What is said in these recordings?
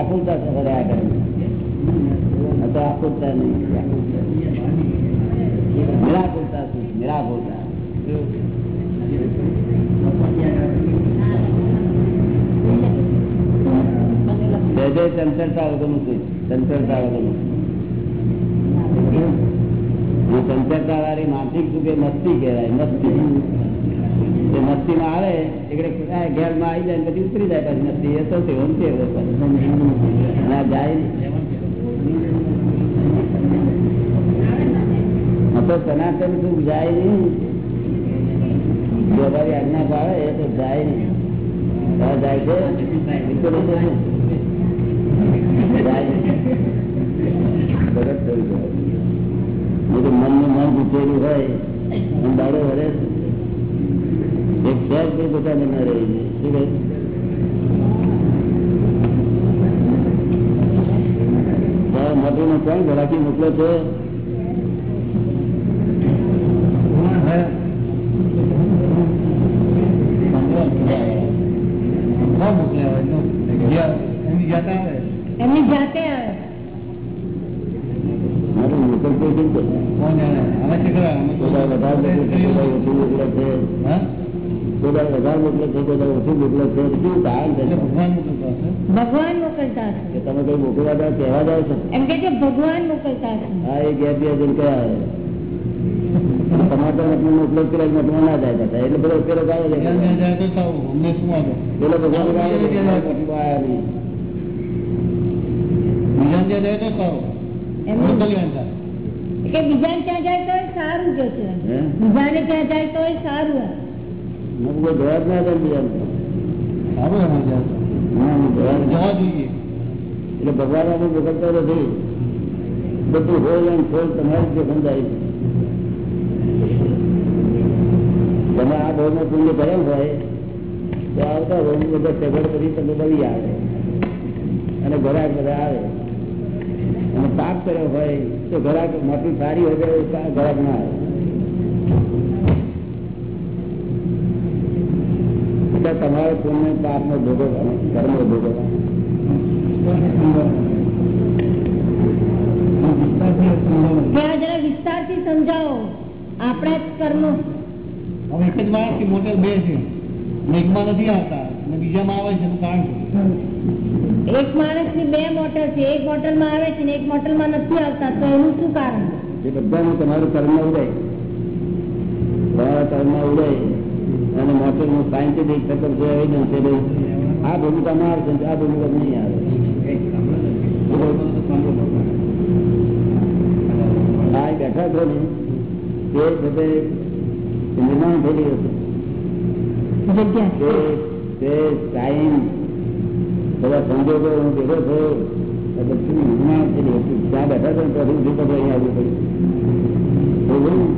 વ્યાકુળતા રહ્યા કરે તો નહીં. નિરાકુળતા શું? નિરાકુળતા જય ચંચળતા વગરનું શું? ચંચળતા વગરનું. ચંચળતા વાળી માનસિક સુખે મસ્તી કહેવાય? મસ્તી. મસ્તી માં આવે એટલે ઘેરમાં આવી જાય પછી ઉતરી જાય પછી મસ્તી. એ સૌથી ઊંચી ના જાય તો સનાતન સુખ જાય નહીં. જો આજ્ઞા પાડે એ તો જાય નહીં. જાય છે? મન મનનું મન ગુચેલું હોય દાડો વડે શહેર કોઈ પોતાને ન રહી શું કહે? મોટી કોણ ઘરાકી મોકલો છે? મોકલતા હશે? કે તમે કઈ મોકલવા જાવ કહેવા જાવ છો? એમ કે છે ભગવાન મોકલતા હશે. હા એ ગેપ બે કયા ટમાટર મતલબ ઉપયોગ કરે મતલબ ના જાય પાછા. એટલે બધો ઉકેલો ગાળો પેલો ભગવાન ગાળો છે, મતલબ આયા નહીં. એમ કે બીજાને ત્યાં જાય તો સારું જ છે? બીજાને ત્યાં જાય તો સારું જવાબ ના આપે બીજાને. હા, મને જવાબ ના આપે. એટલે ભગવાન આપણે મોકલતો નથી. બધું હોય એમ ખોલ તમારી જે સમજાય. તમે આ બહુ નો પુણ્ય કર્યો હોય, તો આવતા હોય બધા સગડ કરી તમે બળી આવે. અને ઘરાક બધા આવે. અને પાપ કર્યો હોય, તો ઘરાક મોટી સારી હોય તો ઘરાક ના આવે. તમારે પુણ્ય પાપ નો ભોગવવાનો કર્મ ભોગવવાનો. જરા વિસ્તારથી સમજાવો. આપણા જ કર્મો. હવે એક જ માણસથી મોટર બે છે. એકમાં નથી આવતા અને બીજામાં આવે છે એનું કારણ શું? એક માણસની બે મોટર છે. એક મોટરમાં આવે છે ને એક મોટરમાં નથી આવતા તો એનું શું કારણ? એ બધાનું તમારું કર્મ ઉડે. તમારા કર્મ ઉડે. અને મોટરનું સાયન્ટિફિક ખતર છે એવિડન્સ આ ભૂમિકામાં આવશે આ ભૂમિકા નહીં આવે. આ બેઠા છો ને તે બધે નિર્માણ તે ટાઈમ સંજોગો હું ભેગો થયો નિર્માણ થયેલી હતી. ત્યાં બેઠા છો તો અહીંયા આવવું પડ્યું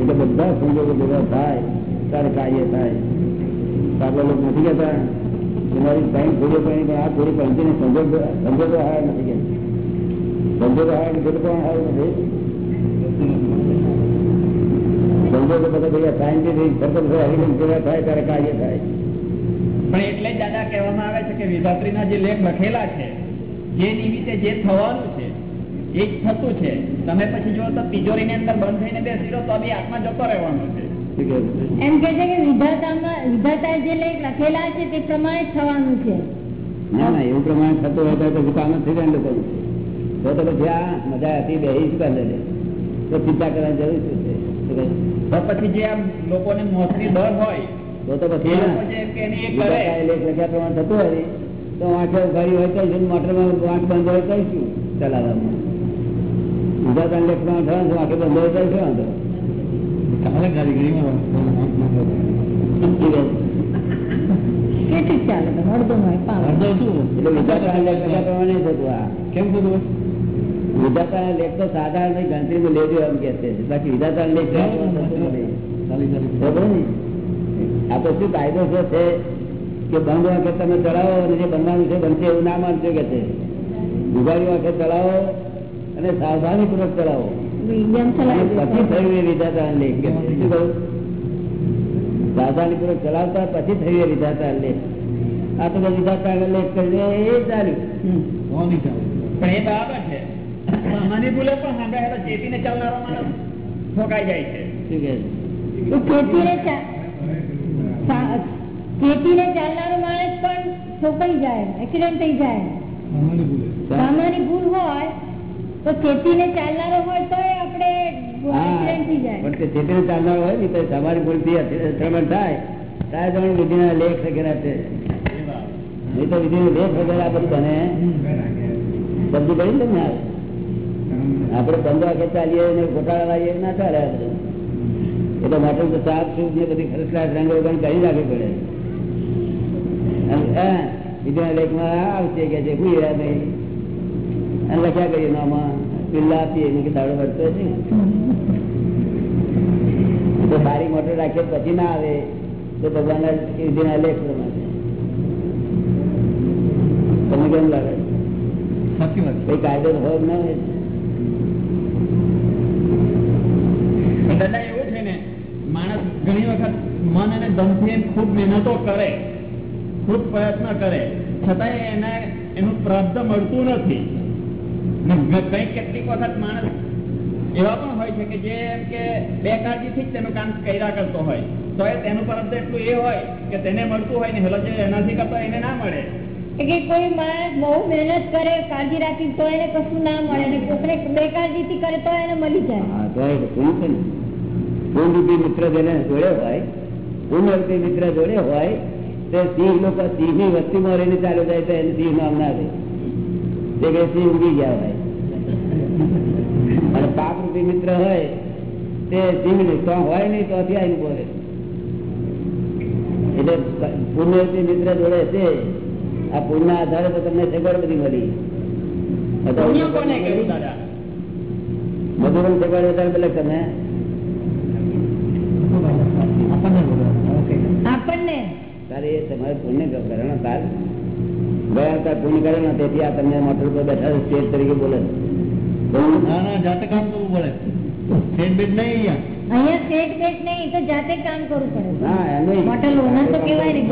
એટલે બધા સંજોગો ભેગા થાય ત્યારે કાર્ય થાય. આપણે લોકો નથી કહેતા તમારી કઈ થોડી પણ આ થોડી પંચીને સંજોગો સંજોગો હાર નથી કે સંજોગો હાર નથી, પણ હાર નથી. એટલે જ દાદા કહેવામાં આવે છે કે વિધાત્રીના જે લેખ લખેલા છે, જે નિમિત્તે જે થવાનું છે, એ જ થતું છે. તમે પછી જો તો તિજોરીની અંદર બંધ થઈને બેસી રહો, તો બી આત્મા જતો રહેવાનો છે? એમ કે છે કે વિધાતામાં વિધાતાએ જે લેખ લખેલા છે તે પ્રમાણે થવાનું છે. ના ના એવું પ્રમાણે થતું હોય તો પછી કામ થઈ જાય લોકો તો તો પછી આ મજા હતી બે કરે તો ચિંતા કરવાની જરૂર છે? તો પછી જે આમ લોકોને મોસ્ટલી ડર હોય તો તો પછી લેખ લખ્યા પ્રમાણે થતું હોય તો વાંચો ઉઘાડી હોય તો મોટરમાં આંખ બંધ હોય તો શું ચલાવવાનું? વિધાતાના લેખ પ્રમાણે થવાનું આંખે બંધ હોય તો શું વાંધો? ચાલે ગાડી ઘડીમાં શું કહે છે? કેટલું ચાલે? તો અડધો હોય પાવ અડધો શું? એટલે વિધાતાના લેખ લખ્યા પ્રમાણે નહીં થતું આ. કેમ થતું? લેખ તો સાધારણ લેજો એમ કે છે. બાકી લેખ આ તો શું કાયદો છે છે કે બંધ વખત તમે ચડાવો અને જે બનવાનું છે બનશે એવું ના માનશો કે છે. ઉઘાડી વખત ચડાવો અને સાવધાની પૂર્વક ચલાવી પછી. થયું એ વિધાતા લેખ શું કહ્યું? સાવધાની પૂર્વક ચલાવતા પછી થયું એ વિધાતા લેખ આ તો બધી આગળ લેખ કરી એ ચાલ્યું. નો પણ એ બરાબર છે. પણ ચેતીને ચાલનારો માણસ ઠોકાઈ જાય છે. શું કે તો ખેતીને ચા- ચા- ચાલનારો માણસ પણ ઠોકાઈ જાય એક્સિડન્ટ થઈ જાય. સામાન્ય ભૂલ હોય તો ખેતીને ચાલનારો હોય તો હા. હોય ને તો તમારી ભૂલથી અથડામણ થાય ત્યારે તમે વિધિના લેખ વગેરે છે. નહીં તો વિધિનો લેખ વગેરે બને ને તમને આપણે બંધ વાગે ચાલીએ ને ગોટાળા લાવીએ ના ચાલે એટલે માટે તો સાફ સૂફ ને બધી ક્લાસ રંગ વગર કરી રાખવી પડે. હા, વિધિના લેખમાં આવશે કે છે કોઈ રહ્યા નહીં. અને લખ્યા કરીએ નામાં બિલ્લા આપીએ એને કે દાડો ભરતો છે તો સારી મોટર રાખીએ પછી ના આવે તો ભગવાનના ના લેખ પ્રમાણે તમને કેમ લાગે? કઈ કાયદો હોય ના હોય? દાદા એવું છે ને માણસ ઘણી વખત મન અને દમથી ખૂબ મહેનતો કરે ખૂબ પ્રયત્ન કરે. છતાંય એને એનું પ્રાપ્ત મળતું નથી. ને કેટલીક વખત માણસ એવા પણ હોય છે કે જે એમ કે બેકાળજીથી જ તેનું કામ કર્યા કરતો હોય. તો એ તેનું પ્રાપ્ત એટલું એ હોય કે તેને મળતું હોય ને હેલો જે એનાથી કરતો એને ના મળે. કે કોઈ માણસ બહુ મહેનત કરે કાળજી રાખી તો એને કશું ના મળે અને કોકને બેકાળજીથી કરે તો એને મળી જાય. હા તો એ છે ને? રૂપી મિત્ર જેને જોડે હોય રૂપી મિત્ર જોડે હોય તે સિંહ લોકો સિંહની વસ્તીમાં રહીને ચાલુ જાય તો એને સિંહ નામ ના દે. તે કે સિંહ ઉગી ગયા હોય અને પાપ રૂપી મિત્ર હોય તે નહીં તો હોય નહીં તો અત્યારે બોલે. એટલે પુણ્ય મિત્ર જોડે છે આ પુણ્ય આધારે તો તમને સગવડ બધી મળી. મધુરમ સગવડ વધારે પેલા તમે? આપણને આપણને. તારે એ તમારે પુણ્ય કરણ તાર. ગયા તાર કરે ને તેથી આ તમને મોટર પર બેઠા સ્ટેજ તરીકે બોલે ના ના જાતે કામ કરવું પડે. સેટ બેટ નહીં અહીંયા. અહીંયા સેટ બેટ નહીં તો જાતે કામ કરવું પડે. હા એમ નહીં. હોટલ ઓનર તો કહેવાય ને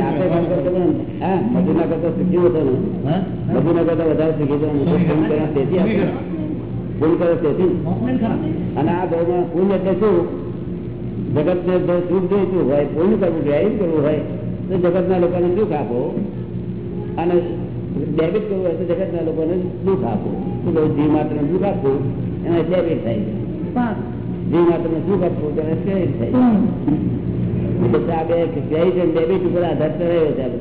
જાતે કામ કરતો પણ હા શીખી હતો ને. વધારે શીખી હતો ને. તેથી કરો. તેથી. અને આ ભાવમાં પુણ્ય એટલે શું? જગત ને સુખ જોઈતું હોય પૂર્ણ કરવું ડેબિટ કરવું હોય તો જગતના લોકોને સુખ આપો. અને ડેબિટ કરવું હોય તો જગતના લોકોને દુઃખ આપવું. શું કહું? જીવ માત્ર દુઃખ આપવું એને ડેબિટ થાય છે. જીવ માત્ર સુખ આપવું તેને ક્રેડિટ થાય છે. આ બે ક્રેડિટ અને ડેબિટ ઉપર આધાર રહ્યો છે આ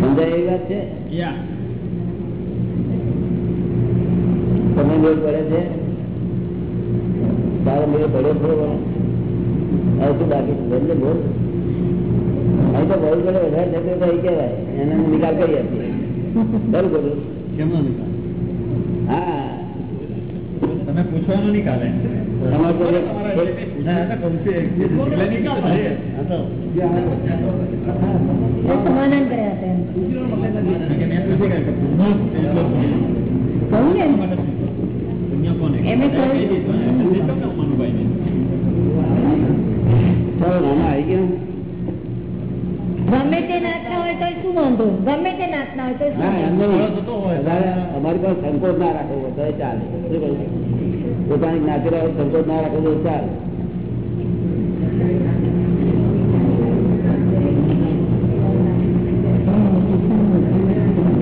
સમજાય એવી વાત છે? તમે મેળ પડે છે? તારો મેળ પડ્યો થોડો હવે શું બાકી? એટલે બોલ. અહીં તો બહુ બધો વધારે થતો તો અહીં કહેવાય. એને નિકાલ કરી આપીએ. બરું બધું કેમનો નિકાલ? હા. તમે પૂછવાનું નિકાલ સમાધાન કર્યા હતા એમ. કે મેં પૂછી કાંઈ કે પુણ્ય એટલો પુણ્ય. કહું ને. પુણ્ય કોને કહે? એમે કહ્યું. નાના આવી ગયા. ગમે તે નાચના હોય તો શું વાંધો? ગમે તે નાચના હોય તો અમારી પાસે સંકોચ ના રાખવો તો ચાલે. પોતાની જ્ઞાતિ રાખો સંકોચ ના રાખવો તો ચાલે.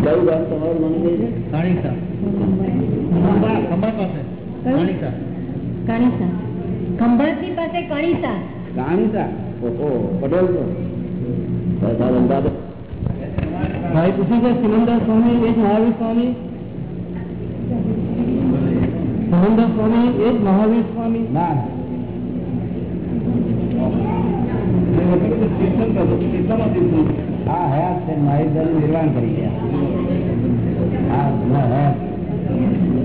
કયું ગામ તમારું મને કહે છે કણીસા પાસે. કાણીસા કણીસા. કણીસા ઓહો પટેલ ભાઈ પૂછ્યું છે સિમંદર સ્વામી એ જ મહાવીર સ્વામી? સિમંદર સ્વામી એ જ મહાવીર સ્વામી? ના. હા હયાત છે મારી નિર્માણ કરી ગયા. હા હયાત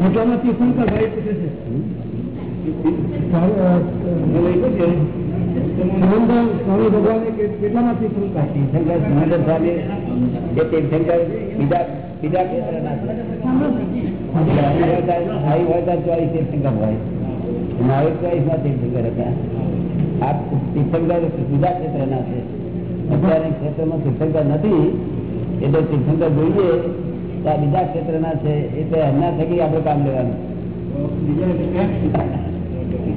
મોટામાંથી શંકર ભાઈ પૂછે છે? સિમંદર સ્વામી ભગવાને કે- કેટલામાંથી શંકર તીર્થંકર સુરેન્દ્ર સ્વામી એ તીર્થંકર બીજા બીજા ક્ષેત્રના છે આવી હોય તો આવી હોય તો ચોવીસ તીર્થંકર હોય મહાવીર ચોવીસમાં તીર્થંકર હતા આ તીર્થંકર બીજા ક્ષેત્રના છે અત્યારે ક્ષેત્રમાં તીર્થંકર નથી એટલે તીર્થંકર જોઈએ તો આ બીજા ક્ષેત્રના છે એટલે એમના થકી આપણે કામ લેવાનું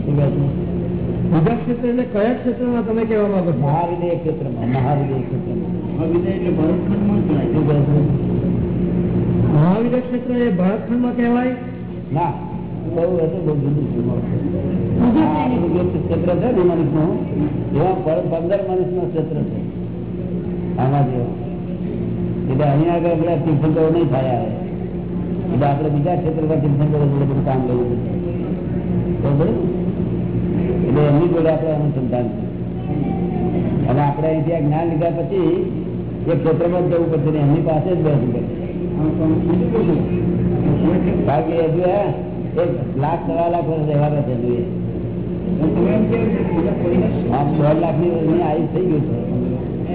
બીજા ક્ષેત્ર એટલે કયા ક્ષેત્રમાં તમે કહેવા માંગો છો? મહાવિદય ક્ષેત્રમાં મહાવિનય ક્ષેત્રમાં. શું કહે છે? મહાવીર ક્ષેત્ર એ ભારતખંડમાં કહેવાય? ના બહુ હતું બહુ જુદું છે આ ક્ષેત્ર છે ને મનુષ્યનું એવા પંદર મનુષ્યનું ક્ષેત્ર છે. આમાં જેવો એટલે અહીંયા આગળ બધા તીર્થંકરો નહીં થયા એટલે આપણે બીજા ક્ષેત્રમાં તીર્થંકરો જોડે બધું કામ લેવું પડે? એટલે એમની જોડે આપણે અનુસંધાન છે અને આપણે અહીંથી આ જ્ઞાન લીધા પછી એ ક્ષેત્રમાં જ જવું પડશે ને એમની પાસે જ બેસવું પડશે કારણ કે હજુ હે, એક લાખ સવા લાખ વર્ષ રહેવાના છે હજુ એ. આમ દોઢ લાખની વર્ષની આયુષ થઈ ગયું છે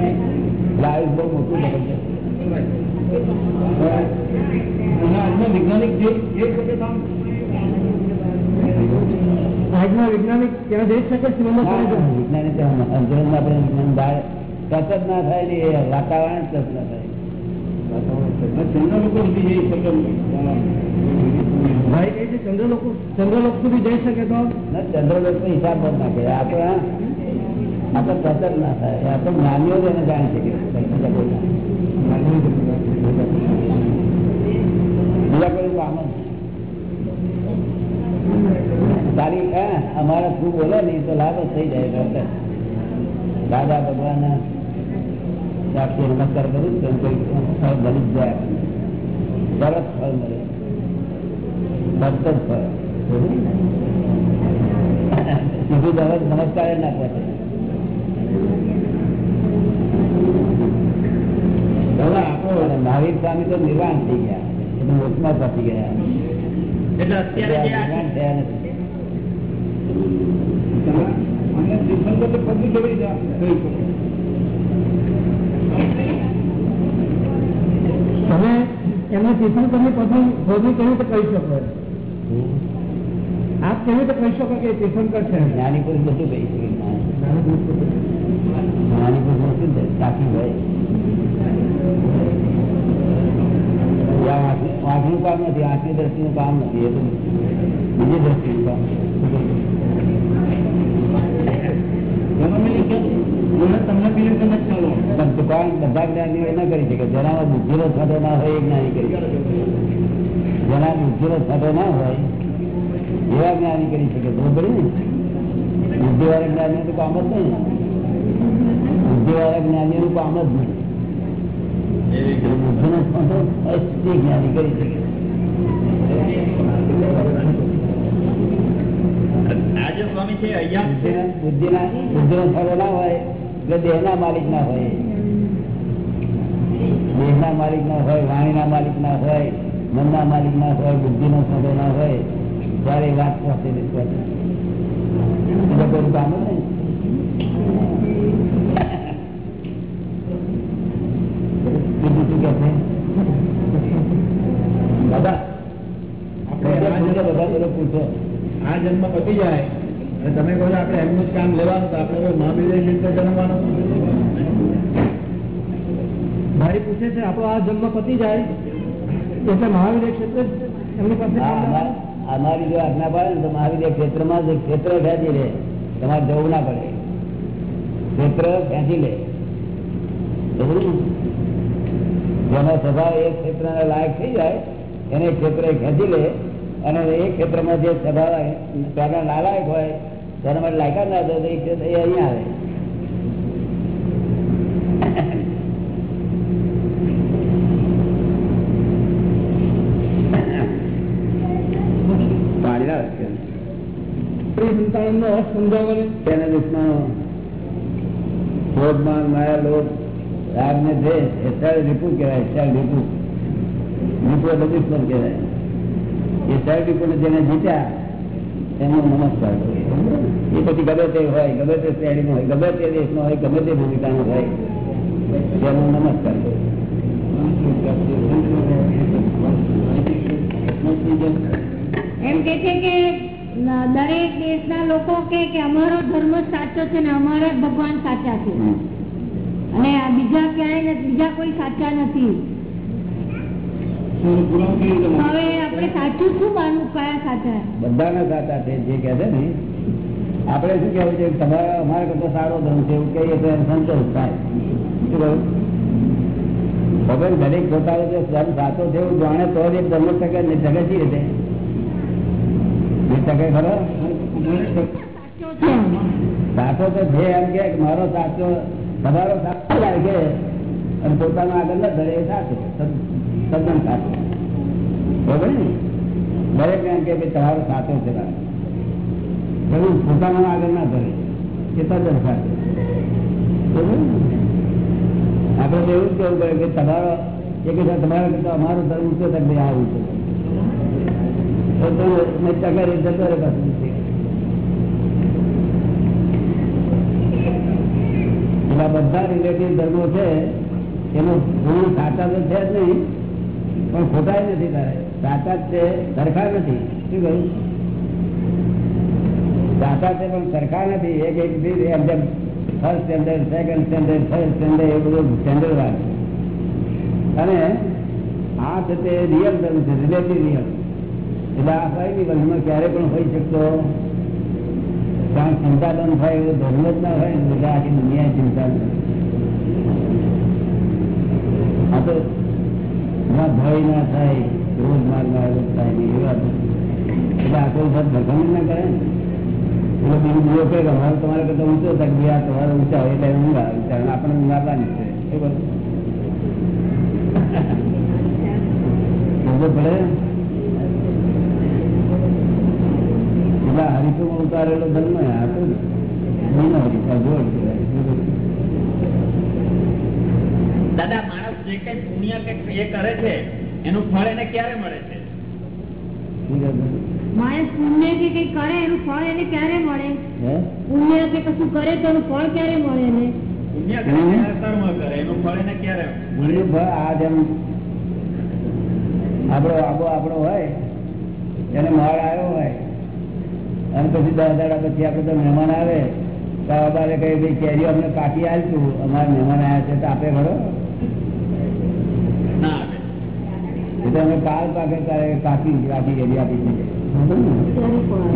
એટલે આયુષ બહુ મોટું જબરજસ્ત. આજના વૈજ્ઞાનિક જે વૈજ્ઞાનિક ત્યાં જઈ શકે આપણે વિજ્ઞાન બહાર ના થાય ને એ વાતાવરણ જ ના થાય. ભાઈ કહે છે ચંદ્રલોક ચંદ્રલોક સુધી જઈ શકે તો? ના, ચંદ્રલોક તો હિસાબ જ ના કરે આ તો હા, આ તો ટચ જ ના થાય. આપણે જ્ઞાનીઓ જ એને જાણી શકે. બીજા કોઈ ના. બીજા કોઈ કામ જ નહીં. તારી હા અમારા શું બોલે ને એ તો લાભ જ થઈ જાય તરત જ. દાદા ભગવાન સાક્ષી નમસ્કાર કરું તો કોઈ ફળ મળી જ જાય તરત ફળ મળે તરત જ ફળ સીધું દરરોજ નમસ્કાર જ ના પહોંચે અને મહાવીર સ્વામી તો નિર્વાણ થઈ ગયા એટલે મોક્ષમાં પહોંચી ગયા એટલે અત્યારે જે આ નિર્વાણ થયા નથી તમે એમને તીર્થંકરની પત્ની ભોગી કેવી રીતે કહી શકો આપ કેવી રીતે કહી શકો કે તીર્થંકર છે જ્ઞાની પુરુષ બધું કહી શકે. જ્ઞાની પુરુષ શું છે આંખ- કામ નથી આંખની દ્રષ્ટિનું કામ નથી એ તો બીજી દ્રષ્ટિનું કામ. તમને પીએમ તમે ચાલો પણ દુકાન બધા જ્ઞાનીઓ એ ના કરી શકે જેનામાં બુદ્ધિનો થતો ના હોય એ જ્ઞાની કરી શકે. જેના બુદ્ધિનો થતો ના હોય એવા જ્ઞાની કરી શકે બરોબર ને? બુદ્ધિવાળા જ્ઞાનીઓ તો કામ જ નહીં. બુદ્ધિવાળા જ્ઞાનીઓનું કામ જ નહીં. બુદ્ધિનો થતો અસ્થિ જ્ઞાની કરી શકે. થતો ના હોય વાણી ના માલિક ના હોય. મન ના માલિક ના હોય બુદ્ધિ માલિક ના હોય ના હોય, ત્યારે વાત કોઈ કામ જ આ જન્મ પતી જાય. અને તમે કહો આપણે એમનું જ કામ લેવાનું તો આપણે કોઈ મહાવીર જન્મવાનું ભાઈ પૂછે છે આપણો આ જન્મ પતી જાય? એટલે મહાવીર ક્ષેત્ર એમની પાસે અમારી જો આજ્ઞા પાડે ને તો મહાવીર ક્ષેત્રમાં જે ક્ષેત્ર ખેંચી લે. તમારે જવું ના પડે. ક્ષેત્ર ખેંચી લે. જેનો સ્વભાવ એ ક્ષેત્રના લાયક થઈ જાય એને ક્ષેત્ર ખેંચી લે. અને એ ક્ષેત્રમાં જે સ્વભાવ તેના નાલાયક હોય તેના માટે લાયકા ના થાય તો એ ક્ષેત્ર એ અહીંયા આવે. પાણી ના આવે સંતાનનો અર્થ સમજાવવાને. તેને દુશ્મનો. ક્રોધમાન માયા લોભ રાગ ને દ્વેષ એ સળ રીપુ કહેવાય સળ રીપુ. રીપુ એટલે દુશ્મન કહેવાય. એ સળ જેને જીત્યા એનો નમસ્કાર એ પછી ગમે તે હોય ગમે તે શ્રેણીનો હોય ગમે તે દેશનો હોય ગમે તે ભૂમિકાનો હોય તેનો નમસ્કાર એમ કે છે કે દરેક દેશના લોકો કે અમારો ધર્મ સાચો છે ને અમારા જ ભગવાન સાચા છે. અને આ બીજા ક્યાંય બીજા કોઈ સાચા નથી? હવે સાચું શું માનવું? કયા સાચા બધાના સાચા છે જે કહે છે ને, આપણે શું કેવું છે? તમારા, અમારા કરતા સારો ધર્મ છે એવું કહીએ તો સંતોષ થાય. ખબર? દરેક પોતાનો જે ધર્મ સાચો છે એવું જાણે તો જ એક ધર્મ શકે ને શકે છે. રીતે શકે ખરો? સાચો તો છે એમ કે મારો સાચો, તમારો સાચો લાગે અને પોતાનો આગળ ન ધરે સાચો તદ્દન સાચો. બરોબર ને દરેક એમ કે તમારો સાચો છે જરૂર પોતાનો આગળ ના ધરે. એ તદ્દન સાચો આપણે તો એવું જ કેવું કે તમારો, એક કે તમારા કરતા અમારો ધર્મ છે તમે આવું છે તો તો મેં ટકા એ જતો રહે પાછું. બધા રિલેટિવ ધર્મો છે, એનું ગુણ સાચા તો છે જ નહીં, પણ ખોટા નથી તારે. જ છે, સરખા નથી. શું કહ્યું સાચા છે પણ સરખા નથી. એક એક first standard second standard third standard એ બધું સ્ટેન્ડર્ડ વાત અને આ છે તે રિયલ ધર્મ છે, રિલેટિવ રિયલ એટલે આ કઈ વર્લ્ડમાં ક્યારે પણ હોઈ શકતો. કારણ બંધ થાય એવો ધર્મ જ ના ને બધા આખી દુનિયા ચિંતા. આ તો ભય ના થાય એવા આખો વખત ભગવાન ના કે એ બધું. પડે? એટલે હરીફમાં ઉતારેલો માણસ જે કઈ પુણ્ય કે એ કરે છે એનું ફળ એને ક્યારે મળે છે? માણસ પુણ્ય કે કઈ કરે એનું ફળ એને ક્યારે મળે? પુણ્ય કે કશું કરે તો એનું ફળ ક્યારે મળે એને? પુણ્ય કર્મ કરે એનું ફળ એને ક્યારે મળે? ફળ આ જેમ આપણો આબો આપણો હોય એને માળ આવ્યો હોય અને પછી દસ દાડા પછી આપણે તો મહેમાન આવે તો અમારે કઈ ભાઈ કેરીઓ અમને કાઢી આલતું અમારા મહેમાન આવ્યા છે તો આપે ખરો ના એ કાલ પાકે તારે કાપી કાપી કેરી આપી દીધી.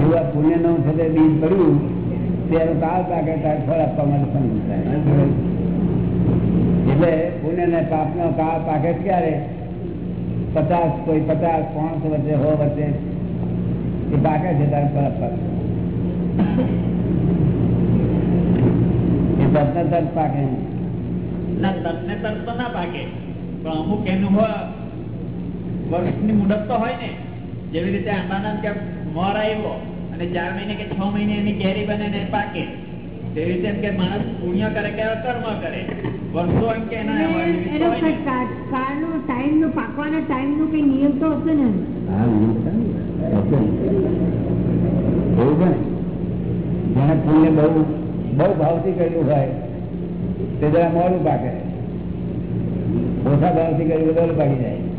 એવું પુણ્યનું છે તે બીજ પડ્યું, ત્યારે કાળ પાકે તારે ફળ આપવા માટે સમજ એટલે પુણ્ય ને પાપ નો કાળ પાકે ક્યારે પચાસ કોઈ પચાસ પાંચસો વચ્ચે હો વચ્ચે એ પાકે છે તારે ફળ આપવા એ તરત તરત પાકે. તરત તો ના પાકે. પણ અમુક એનું હોય વર્ષની મુદત તો હોય ને જેવી રીતે આંબાના કે મોર આવ્યો અને ચાર મહિને કે છ મહિને એની કેરી બને ને પાકે તેવી રીતે એમ કે માણસ પુણ્ય કરે કે કર્મ કરે વર્ષો એમ કે એના એનો હોય ને. ટાઈમ નો પાકવાના ટાઈમ નો કઈ નિયમ તો હશે ને ને. ને. ને જેને પુણ્ય બહુ બહુ ભાવથી કર્યું હોય તે જરા મોડું પાકે ઓછા ભાવથી કર્યું વધારે પાકી જાય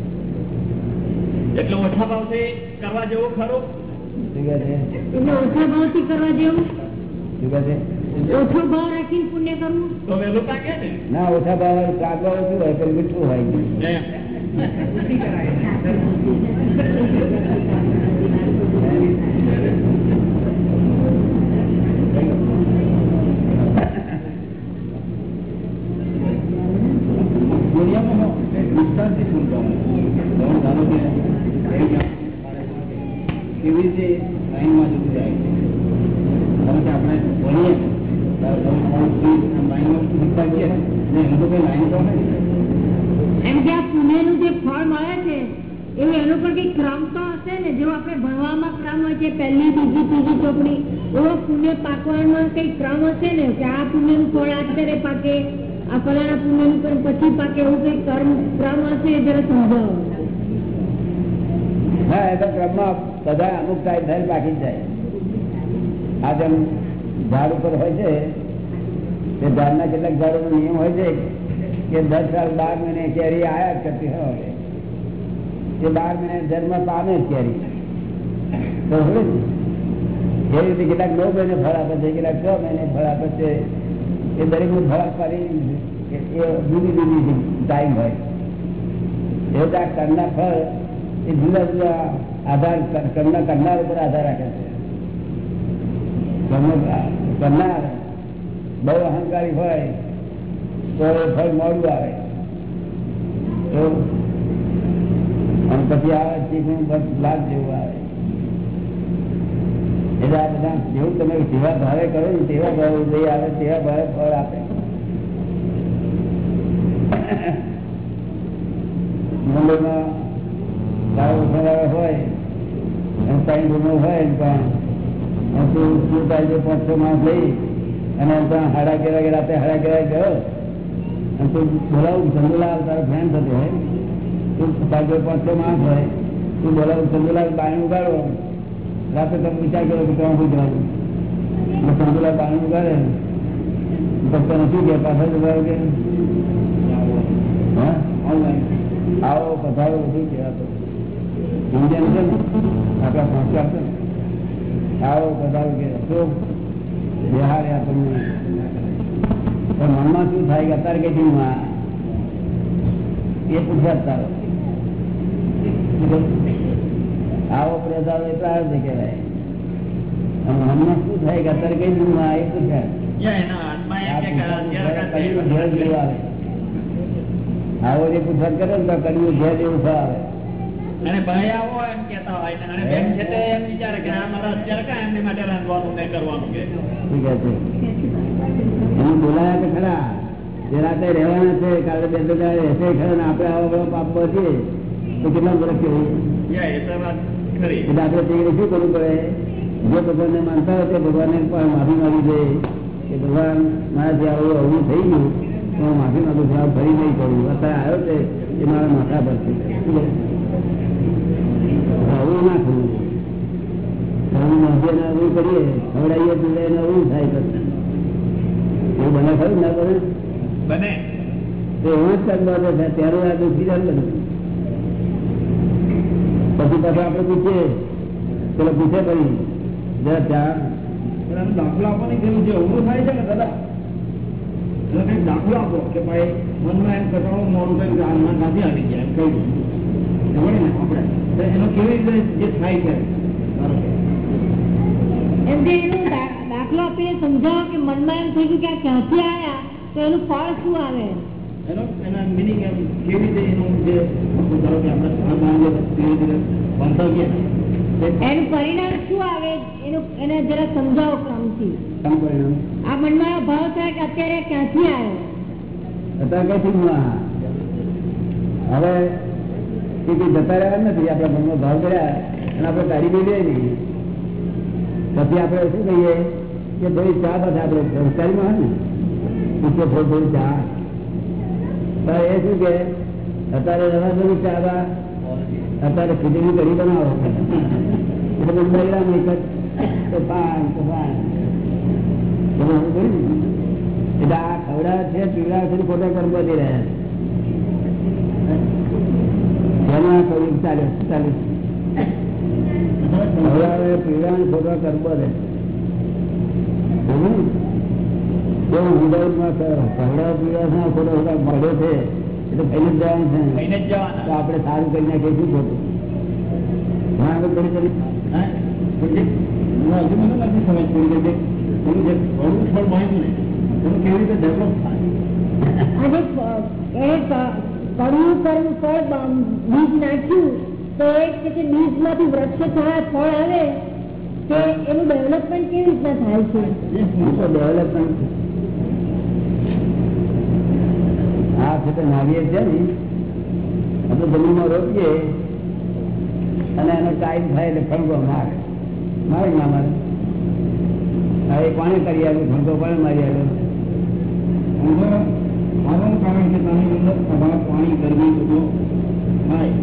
એટલે ઓછા ભાવથી કરવા જેવું ખરું? શું કહે ઓછા ભાવથી કરવા જેવું? શું કહે છે. ઓછો ભાવ રાખીને પુણ્ય કરવું? તો વહેલું પાકે ને? ના ઓછા ભાવ કાગળ શું હોય? મીઠું હોય. દુનિયામાં વિસ્તારથી સમજાવવાનું. તમે ધારો કે કેવી રીતે લાઈનમાં જતું જાય છે? આપણે ભણીએ પહેલી બીજી ત્રીજી ચોપડી એવો પુણ્ય પાકવામાં કઈ ક્રમ હશે ને? કે આ પુણ્યનું ફળ અત્યારે પાકે આ ફલાણા પુણ્યનું પણ પછી પાકે એવું કઈ કર્મ ક્રમ હશે? એ જરા સમજાવો. હા એ તો ક્રમમાં બધા અમુક ટાઈમ થઈને પાકી જ જાય આ જેમ ઝાડ ઉપર હોય છે, તે ઝાડના કેટલાક ઝાડોનો નિયમ હોય છે કે દસ સાલ બાર મહિને કેરી આયા જ કરતી હોય. તે બાર મહિને જન્મ પામે જ કેરી. તો હવે ને? જે રીતે કેટલાક નવ મહિને ફળ આપે છે, કેટલાક છ મહિને ફળ આપે છે, એ દરેકનું ફળ આપવાની એ જુદી જુદી ટાઈમ હોય. એ રીતે આ કર્મના ફળ, એ જુદા જુદા આધાર કર્મ કરનાર ઉપર આધાર રાખે છે. કરનાર બહુ અહંકારી હોય તો એ ફળ મોડું આવે. તો પછી આવે ચીકણું બસ લાભ જેવું આવે. એટલે આ બધા જેવું તમે જેવા ભાવે કરો ને તેવા ભાવે ઉદય આવે તેવા ભાવે ફળ આપે. મુંબઈમાં સારો ઉઠાવાળો હોય અને ત્રણ રૂમો હોય ને પણ અને તું શું થાય છે પાંચસો માણસ લઈ અને ત્યાં હાડા કેવા ગયા રાતે હાડા કેવા ગયો અને તું બોલાવું ચંદુલાલ તારો ફ્રેન્ડ થતો હોય તું પાંચસો પાંચસો માણસ હોય તું બોલાવું ચંદુલાલ બાયણું ઉગાડો રાતે તમે વિચાર કરો કે ક્યાં શું જવાનું ચંદુલાલ બાયણું ઉગાડે ભક્તો નથી ગયા પાછા જવા કે હા આવો પધારો બધું કહેવાતો ઇન્ડિયન છે ને આપણા સંસ્કાર છે ને આવો પધારો કે શું બિહાર આપણને પણ મનમાં શું થાય કે અત્યારે કે હું આ એ પૂછ્યા તારો આવો પ્રજારો એ પ્રાર્થ કહેવાય અને મનમાં શું થાય કે અત્યારે કઈ હું આ એ પૂછ્યા યા એના આત્મા એમ કે કે અત્યારે કડિયું ઘેર જેવું કાંઈ આવે આવો જે પૂછવાટ કરે ને તો કડિયું ઘેર જેવું ફળ આવે અને ભાઈ આવો એમ કેતા હોય અને બેન છે તે એમ વિચારે કે આ મારા અત્યારે કાંઈ એમની માટે રાંધવાનું ને કરવાનું કે. એનું બોલાયા તો ખરા. જે રાતે રહેવાના છે કાલે બે બધા રહેશે ખરા ને આપણે આવો બધો પાપ પહોંચીએ તો કેટલા ખરી. એટલે આપણે તે શું કરવું પડે? જે ભગવાનને માનતા હોય તે ભગવાનને પણ માફી માગી દે કે ભગવાન મારા જે આવું અવરું થઈ ગયું તો હું માફી માગું છું ફરી નહીં કરું અત્યારે આવ્યો છે એ મારા માથા પર છે? આવું ના થવું અમે મધ્યને આવું કરીએ. ખવડાવીએ પીવડાવીને આવું થાય પછી એવું બને ખરું ના બને બને. તો એવું જ કરવા દે ત્યારે આ દુઃખી જાય પછી પાછું આપણે પૂછીએ. પેલો પૂછે કરી જરા ચા. દાખલો આપવાની જરૂર છે ઉભું થાય છે ને દાદા. દાખલો આપો કે ભાઈ મનમાં એમ કટાળો મોડું કર્યું આવી ગયા એમ કહી દો ખબર ને આપણે તો એનો કેવી રીતે જે થાય છે? એમ કે એનો દાખલો આપીને સમજાવો કે મનમાં એમ થઈ ગયું કે આ ક્યાંથી આવ્યા તો એનું ફળ શું આવે? એનો એના મિનિંગ એમ કેવી રીતે એનું જે ધારો કે આપણે સ્થાન બાંધીએ તો ધીરે ધીરે બાંધતા ગયા એનું પરિણામ શું આવે? એનું એને જરા સમજાવો ક્રમથી આ મનમાં ભાવ થાય કે અત્યારે ક્યાંથી આવ્યો? અત્યારે હવે એ કોઈ જતા રહ્યા નથી. આપણા મનમાં ભાવ કર્યા અને આપણે કાઢી દઈએ નહીં પછી આપણે શું કહીએ કે ભાઈ ચા બધા આપણે સંસ્કારીમાં હોય ને પૂછે ભાઈ ભાઈ ચા. પણ એ શું કે, અત્યારે રવા જેવી ચા અત્યારે ખીચડી કરી બનાવો. એટલે નહીં તો પાન તો પાન. એટલે આ ખવડા છે, પીવડા ખોટા કર્મ વધી રહ્યા છે. જેને આ કહ્યું ચાલે. ચાલે ખવડાવે પીવડા ને ખોટા કર્મ વધે એવું હૃદયમાં ખવડા પીવડા છે ખોટા ખોટા મળે છે એટલે પહેલી જ જવાનું છે. લઈને જ તો જવાના આપણે સારું કરી નાખીએ શું ખોટું? હા આગળ થોડી થોડી હા? એટલે મને હજુ મને નથી સમજ પડી કે એનું જે અવરું ફળ બાંધ્યું ને એનું કેવી રીતે ડેવલપ થાય એને કડવું ફળ બીજ નાખ્યું. તો એક કે જે બીજમાંથી વૃક્ષ થયા ફળ આવે, કે એનું ડેવલપમેન્ટ કેવી રીતના થાય છે? ડેવલપમેન્ટ છે. ને આપણે જમીનમાં રોપીએ અને એનો ટાઈમ થાય એટલે ફણકો મારે. મારે ના મારે કોને કરી આવ્યું ફણકો પણ મારી આવ્યો મારું કારણ કે તમે અંદર તમારા પાણી ગરમી બધું થાય.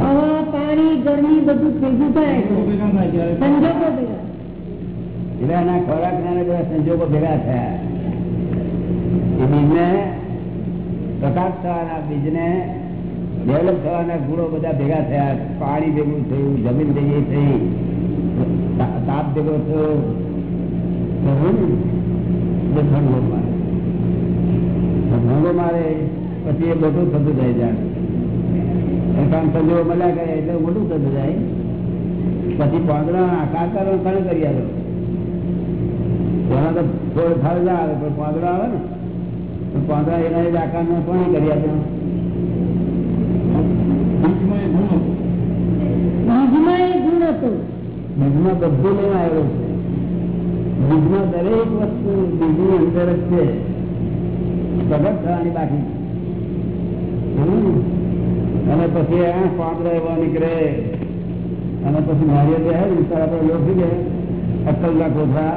હવા પાણી ગરમી બધું ભેગું થાય સંજોગો ભેગા એટલે એના ખોરાક ના બધા સંજોગો ભેગા થયા. એ બીજને પ્રકાશ થવાના બીજને ડેવલપ થવાના ગુણો બધા ભેગા થયા. પાણી ભેગું થયું જમીન ભેગી થઈ તાપ ભેગો થયો. ભંગો મારે પછી એ બધું થતું જાય જાણે કામ સંજોગો મળ્યા કરે એટલે મોટું થતું જાય. પછી પાંદડા આકાર કરો કણ કરી આવ્યો એના તો થોડો ફળ ના આવે પણ પાંદડા આવે ને. પણ પાંદડા એના જ આકારનો કોને કરી આપ્યો બીજમાં એ ગુણ હતો. બીજમાં એ ગુણ હતો. બીજમાં બધું લઈને આવ્યો છે. બીજમાં દરેક વસ્તુ બીજની અંદર જ છે. પ્રગટ થવાની બાકી. અને પછી આ પાંદડો નીકળે. અને પછી નારિયેળ બે ને ત્યારે આપણે લોખી દે અક્કલના કોઠા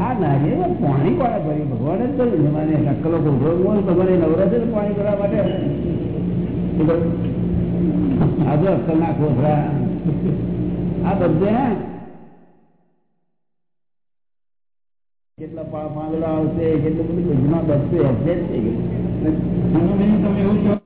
આ નારિયેળ પાણી કોને ભર્યું ભગવાન જ કર્યું છે મને અક્કલો કોઠો મોલ ભગવાન એ નવરા છે પાણી કરવા માટે? આ જો અક્કલના કોઠરા આ બધે હે કેટલા પા- પાંદડા આવશે કેટલું બધું બધું બધું જ થઈ ગયું તમે એવું